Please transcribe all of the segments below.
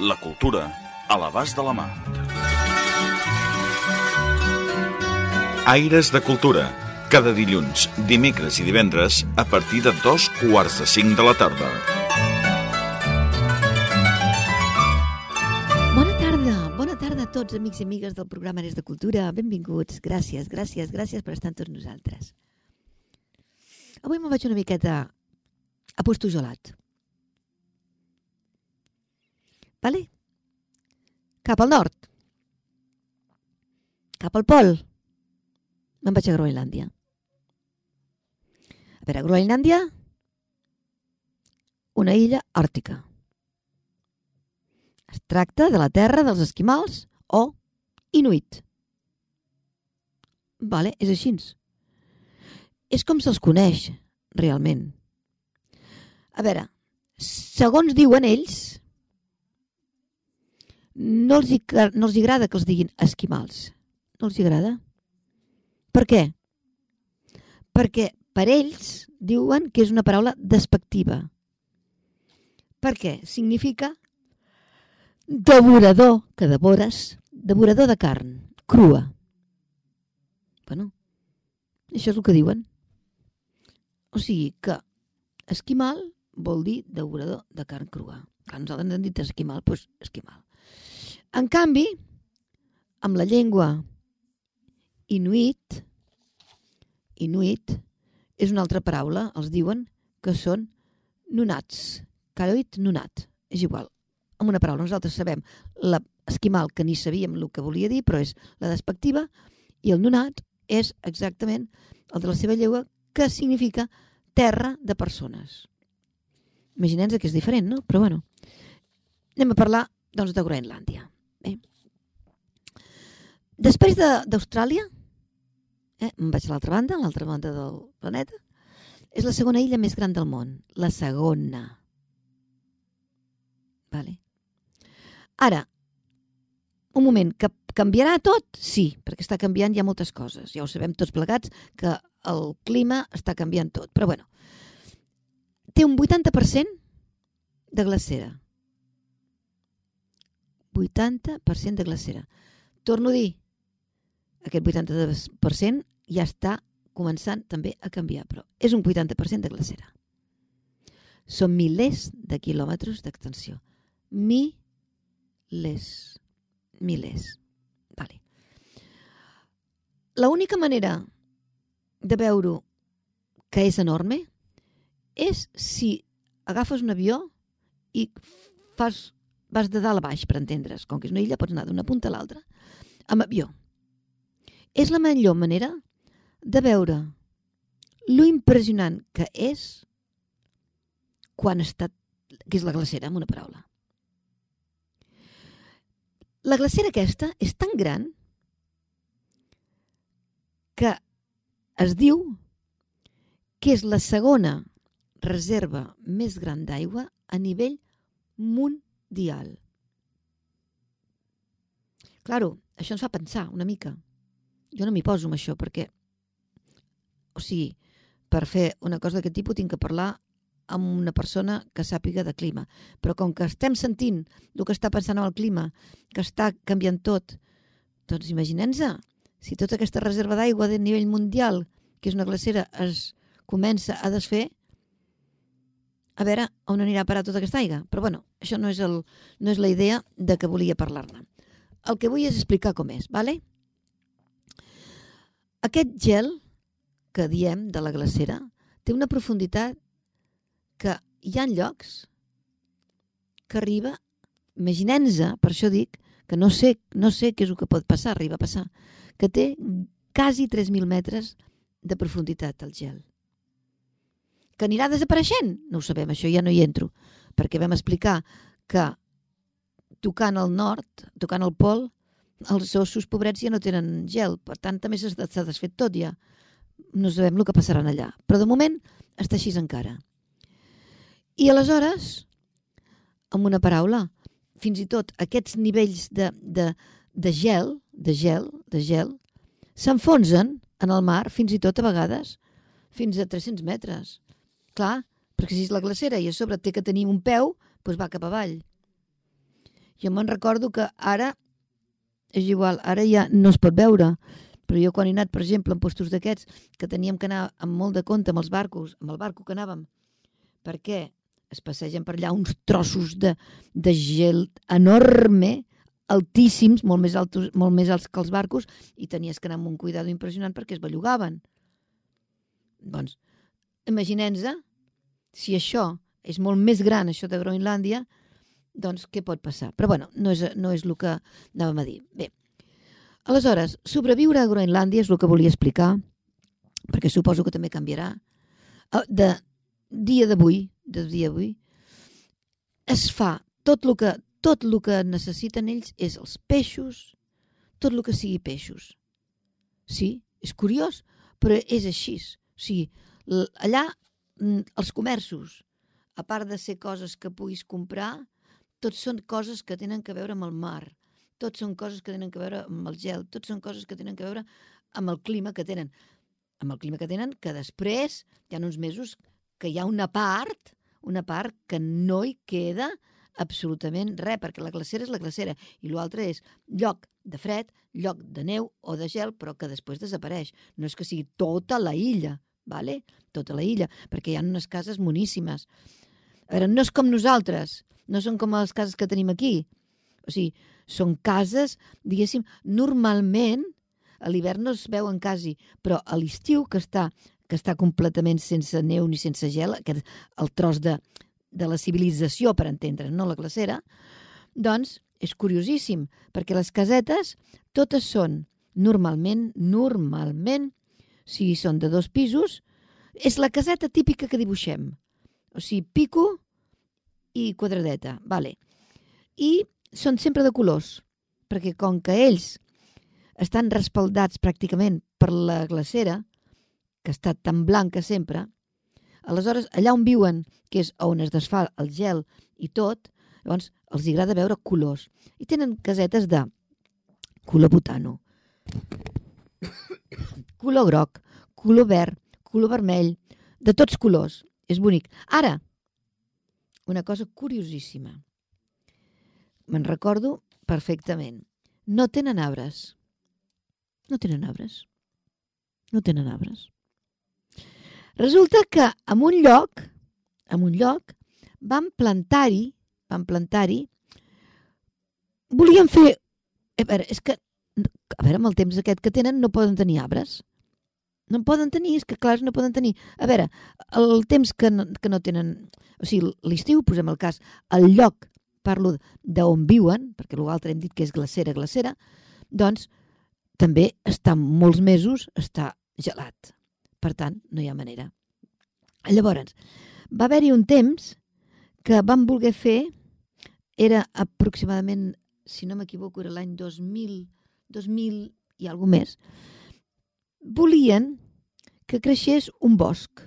La cultura a l'abast de la mà. Aires de Cultura. Cada dilluns, dimecres i divendres a partir de dos quarts de cinc de la tarda. Bona tarda, bona tarda a tots, amics i amigues del programa Ares de Cultura. Benvinguts, gràcies, gràcies, gràcies per estar amb tots nosaltres. Avui me'n vaig una miqueta a Postojolat. Vale? Cap al nord. Cap al pol. Me'n vaig a Groenlàndia. A veure, Groenlàndia, una illa àrtica. Es tracta de la terra dels esquimals o inuit. Vale, és així. És com se'ls coneix, realment. A veure, segons diuen ells, no els, hi, no els agrada que els diguin esquimals. No els agrada. Per què? Perquè per ells diuen que és una paraula despectiva. Per què? Significa devorador, que devores, devorador de carn, crua. Bueno, això és el que diuen. O sigui que esquimal vol dir devorador de carn crua. Clar, nosaltres ens hem dit esquimal, doncs esquimal. En canvi, amb la llengua inuit, inuit és una altra paraula, els diuen que són nunats, caloit nunat, és igual, amb una paraula. Nosaltres sabem l'esquimal, que ni sabíem el que volia dir, però és la despectiva, i el nunat és exactament el de la seva llengua, que significa terra de persones. imaginem que és diferent, no? Però bueno, anem a parlar doncs, de Groenlàndia. Bé. Després d'Austràlia, de, eh, em vaig a l'altra banda, a l'altra banda del planeta, és la segona illa més gran del món. La segona. Vale. Ara, un moment, que canviarà tot? Sí, perquè està canviant ja moltes coses. Ja ho sabem tots plegats que el clima està canviant tot. Però bueno, té un 80% de glacera. 80% de glacera. Torno a dir, aquest 80% ja està començant també a canviar, però és un 80% de glacera. Són milers de quilòmetres d'extensió. Milers. Milers. Vale. La única manera de veure que és enorme és si agafes un avió i fas vas de dalt a baix, per entendre's. Com que és una illa, pots anar d'una punta a l'altra amb avió. És la millor manera de veure lo impressionant que és quan està, que és la glacera, amb una paraula. La glacera aquesta és tan gran que es diu que és la segona reserva més gran d'aigua a nivell mundial dial. Claro, això ens fa pensar una mica. Jo no m'hi poso amb això perquè, o sigui, per fer una cosa d'aquest tipus tinc que parlar amb una persona que sàpiga de clima. Però com que estem sentint el que està passant amb el clima, que està canviant tot, doncs imaginem-nos, si tota aquesta reserva d'aigua de nivell mundial, que és una glacera, es comença a desfer, a veure on anirà a parar tota aquesta aigua. Però bueno, això no és, el, no és la idea de que volia parlar-ne. El que vull és explicar com és, ¿vale? Aquest gel que diem de la glacera té una profunditat que hi ha llocs que arriba, imaginem-nos, per això dic, que no sé, no sé què és el que pot passar, arriba a passar, que té quasi 3.000 metres de profunditat el gel. Que anirà desapareixent? No ho sabem, això ja no hi entro, perquè vam explicar que tocant al nord, tocant el pol, els ossos pobrets ja no tenen gel, per tant també s'ha desfet tot ja. No sabem el que passarà allà, però de moment està així encara. I aleshores, amb una paraula, fins i tot aquests nivells de, de, de gel, de gel, de gel, s'enfonsen en el mar fins i tot a vegades fins a 300 metres. Clar, perquè si és la glacera i a sobre té que tenir un peu, doncs va cap avall. Jo me'n recordo que ara és igual, ara ja no es pot veure, però jo quan he anat, per exemple, en postos d'aquests, que teníem que anar amb molt de compte amb els barcos, amb el barco que anàvem, perquè es passegen per allà uns trossos de, de gel enorme, altíssims, molt més, altos, molt més alts que els barcos, i tenies que anar amb un cuidado impressionant perquè es bellugaven. Doncs, imaginem-nos, si això és molt més gran, això de Groenlàndia, doncs què pot passar? Però bueno, no és, no és el que anàvem a dir. Bé, aleshores, sobreviure a Groenlàndia és el que volia explicar, perquè suposo que també canviarà. Ah, de dia d'avui, de dia d'avui, es fa tot el que tot el que necessiten ells és els peixos, tot el que sigui peixos. Sí, és curiós, però és així. O sigui, allà mm, els comerços, a part de ser coses que puguis comprar, tots són coses que tenen que veure amb el mar, tots són coses que tenen que veure amb el gel, tots són coses que tenen que veure amb el clima que tenen. Amb el clima que tenen, que després hi ha uns mesos que hi ha una part, una part que no hi queda absolutament res, perquè la glacera és la glacera i l'altre és lloc de fred, lloc de neu o de gel, però que després desapareix. No és que sigui tota la illa, vale? tota la illa, perquè hi ha unes cases moníssimes. Veure, no és com nosaltres, no són com les cases que tenim aquí. O sigui, són cases, diguéssim, normalment a l'hivern no es veuen quasi, però a l'estiu que està que està completament sense neu ni sense gel, aquest, el tros de, de la civilització, per entendre, no la glacera, doncs és curiosíssim, perquè les casetes totes són normalment, normalment, si són de dos pisos, és la caseta típica que dibuixem. O sigui, pico i quadradeta, vale. I són sempre de colors, perquè com que ells estan respaldats pràcticament per la glacera, que està tan blanca sempre, aleshores allà on viuen, que és on es desfà el gel i tot, llavors els agrada veure colors. I tenen casetes de color butano, color groc, color verd, color vermell, de tots colors. És bonic. Ara, una cosa curiosíssima. Me'n recordo perfectament. No tenen arbres. No tenen arbres. No tenen arbres. Resulta que en un lloc, en un lloc, van plantar-hi, van plantar-hi, volien fer... A veure, és que, a veure, amb el temps aquest que tenen no poden tenir arbres. No en poden tenir, és que clar, no poden tenir. A veure, el temps que no, que no tenen... O sigui, l'estiu, posem el cas, el lloc, parlo d'on viuen, perquè l'altre hem dit que és glacera, glacera, doncs també està molts mesos, està gelat. Per tant, no hi ha manera. Llavors, va haver-hi un temps que vam voler fer, era aproximadament, si no m'equivoco, era l'any 2000, 2000 i alguna més, volien que creixés un bosc.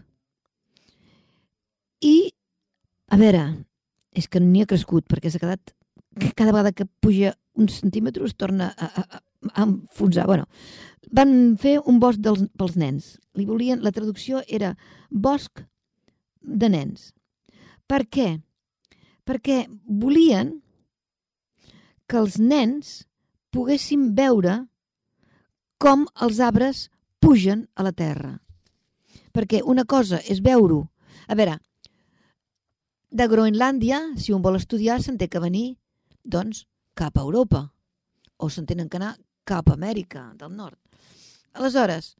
I, a veure, és que n'hi ha crescut perquè s'ha quedat cada vegada que puja uns centímetres torna a, a, a enfonsar. Bueno, van fer un bosc dels, pels nens. Li volien, la traducció era bosc de nens. Per què? Perquè volien que els nens poguessin veure com els arbres pugen a la terra. Perquè una cosa és veure-ho. A veure, de Groenlàndia, si un vol estudiar, se'n té que venir, doncs, cap a Europa. O se'n tenen que anar cap a Amèrica del Nord. Aleshores,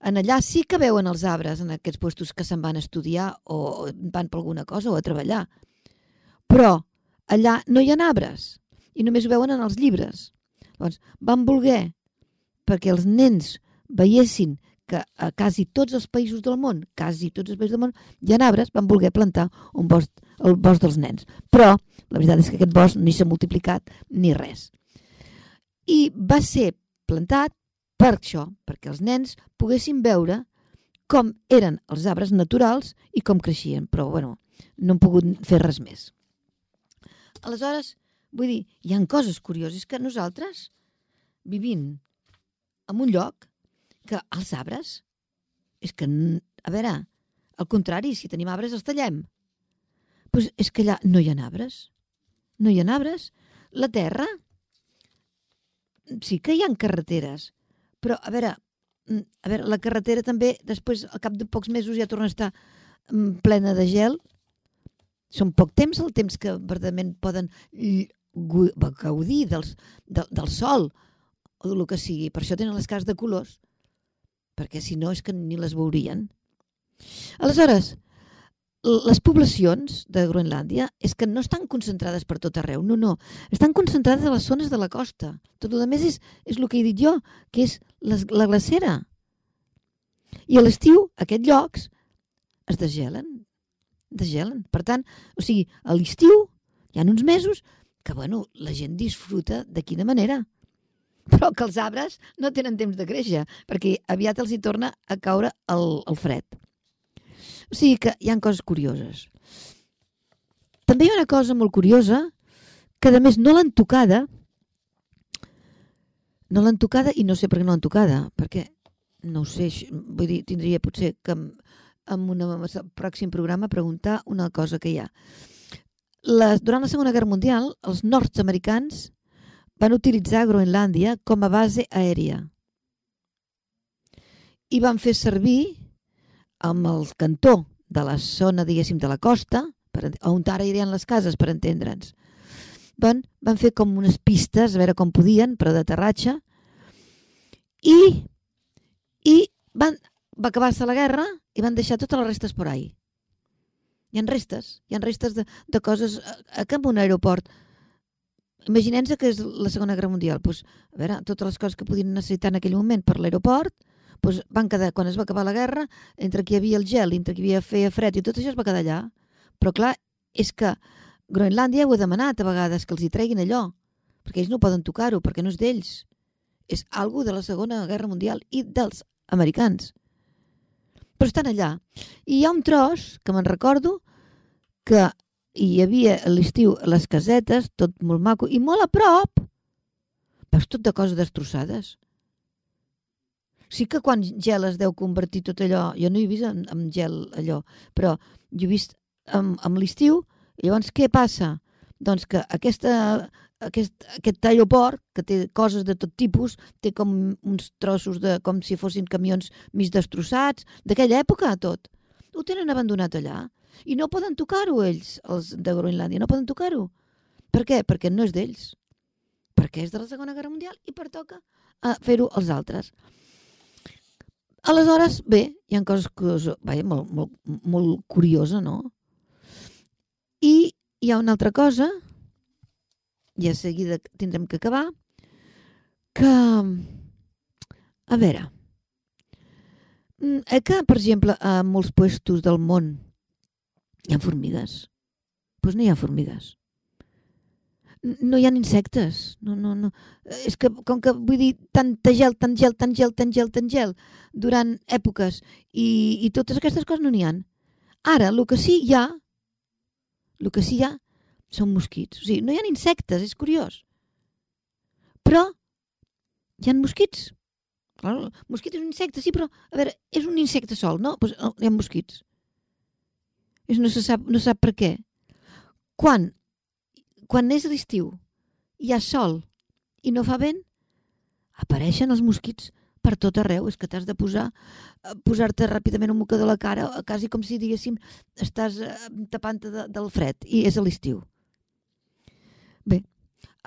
en allà sí que veuen els arbres en aquests puestos que se'n van a estudiar o van per alguna cosa o a treballar. Però allà no hi ha arbres i només ho veuen en els llibres. Llavors, van voler perquè els nens veiessin que a quasi tots els països del món, quasi tots els països del món, hi ha arbres, van voler plantar un bosc, el bosc dels nens. Però la veritat és que aquest bosc ni s'ha multiplicat ni res. I va ser plantat per això, perquè els nens poguessin veure com eren els arbres naturals i com creixien. Però, bueno, no han pogut fer res més. Aleshores, vull dir, hi han coses curioses que nosaltres, vivint en un lloc que els arbres, és que, a veure, al contrari, si tenim arbres els tallem. Pues és que allà no hi ha arbres. No hi ha arbres. La terra, sí que hi han carreteres, però, a veure, mm, a veure, la carretera també, després, al cap de pocs mesos, ja torna a estar mm, plena de gel. Són poc temps el temps que verdament poden gaudir dels, del, del sol o del que sigui. Per això tenen les cares de colors, perquè si no és que ni les veurien. Aleshores, les poblacions de Groenlàndia és que no estan concentrades per tot arreu, no, no. Estan concentrades a les zones de la costa. Tot el més és, és el que he dit jo, que és les, la glacera. I a l'estiu, aquests llocs es desgelen. Desgelen. Per tant, o sigui, a l'estiu hi ha uns mesos que, bueno, la gent disfruta de quina manera. Però que els arbres no tenen temps de créixer, perquè aviat els hi torna a caure el, el fred. O sigui que hi han coses curioses. També hi ha una cosa molt curiosa, que a més no l'han tocada, no l'han tocada i no sé per què no l'han tocada, perquè no ho sé, vull dir, tindria potser que en, un pròxim programa preguntar una cosa que hi ha la, durant la Segona Guerra Mundial, els nord-americans van utilitzar Groenlàndia com a base aèria i van fer servir amb el cantó de la zona, diguéssim, de la costa, per, on ara irien les cases, per entendre'ns. Van, van fer com unes pistes, a veure com podien, per a d'aterratge, i, i van, va acabar-se la guerra i van deixar totes les restes por ahí. Hi han restes, hi han restes de, de coses a, a un aeroport. Imaginem-se que és la Segona Guerra Mundial. Pues, a veure, totes les coses que podien necessitar en aquell moment per l'aeroport, pues, van quedar, quan es va acabar la guerra, entre qui hi havia el gel, entre qui hi havia feia fred i tot això es va quedar allà. Però clar, és que Groenlàndia ho ha demanat a vegades que els hi treguin allò, perquè ells no poden tocar-ho, perquè no és d'ells. És algo de la Segona Guerra Mundial i dels americans però estan allà. I hi ha un tros, que me'n recordo, que hi havia a l'estiu les casetes, tot molt maco, i molt a prop, veus tot de coses destrossades. Sí que quan gel es deu convertir tot allò, jo no he vist amb, amb gel allò, però jo he vist amb, amb l'estiu, llavors què passa? Doncs que aquesta aquest, aquest aeroport, que té coses de tot tipus, té com uns trossos de, com si fossin camions mig destrossats, d'aquella època tot. Ho tenen abandonat allà. I no poden tocar-ho ells, els de Groenlàndia, no poden tocar-ho. Per què? Perquè no és d'ells. Perquè és de la Segona Guerra Mundial i pertoca a fer-ho als altres. Aleshores, bé, hi ha coses que, vaja, molt, molt, molt curiosa, no? I hi ha una altra cosa i a seguida tindrem que acabar, que, a veure, mm, que, per exemple, a molts puestos del món hi ha formigues. Doncs pues no hi ha formigues. No hi ha insectes. No, no, no. És que, com que vull dir, tanta gel, tant gel, tant gel, tant gel, tant gel, durant èpoques, i, i totes aquestes coses no n'hi han. Ara, el que sí hi ha, el que sí hi ha són mosquits. O sigui, no hi ha insectes, és curiós. Però hi ha mosquits. El mosquit és un insecte, sí, però, a veure, és un insecte sol, no? Pues, hi ha mosquits. És, no, se sap, no sap per què. Quan, quan és l'estiu, hi ha sol i no fa vent, apareixen els mosquits per tot arreu. És que t'has de posar eh, posar-te ràpidament un mocador a la cara, quasi com si, diguéssim, estàs eh, tapant-te de, del fred, i és a l'estiu. Bé,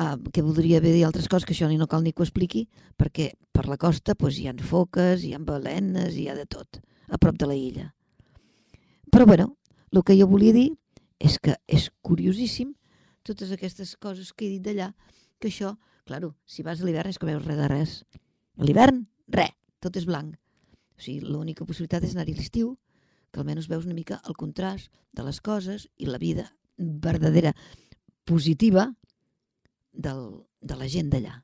uh, que voldria haver dir altres coses que això ni no cal ni que ho expliqui, perquè per la costa doncs, hi ha foques, hi ha balenes, hi ha de tot, a prop de la illa. Però bueno, el que jo volia dir és que és curiosíssim totes aquestes coses que he dit d'allà, que això, claro, si vas a l'hivern és que veus res de res. L'hivern, res, tot és blanc. O sigui, l'única possibilitat és anar-hi l'estiu, que almenys veus una mica el contrast de les coses i la vida verdadera positiva del, de la gent d'allà.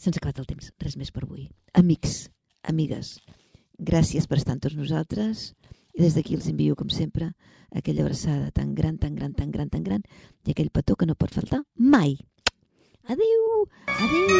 Se'ns ha acabat el temps, res més per avui. Amics, amigues, gràcies per estar amb tots nosaltres i des d'aquí els envio, com sempre, aquella abraçada tan gran, tan gran, tan gran, tan gran i aquell petó que no pot faltar mai. Adéu, adéu.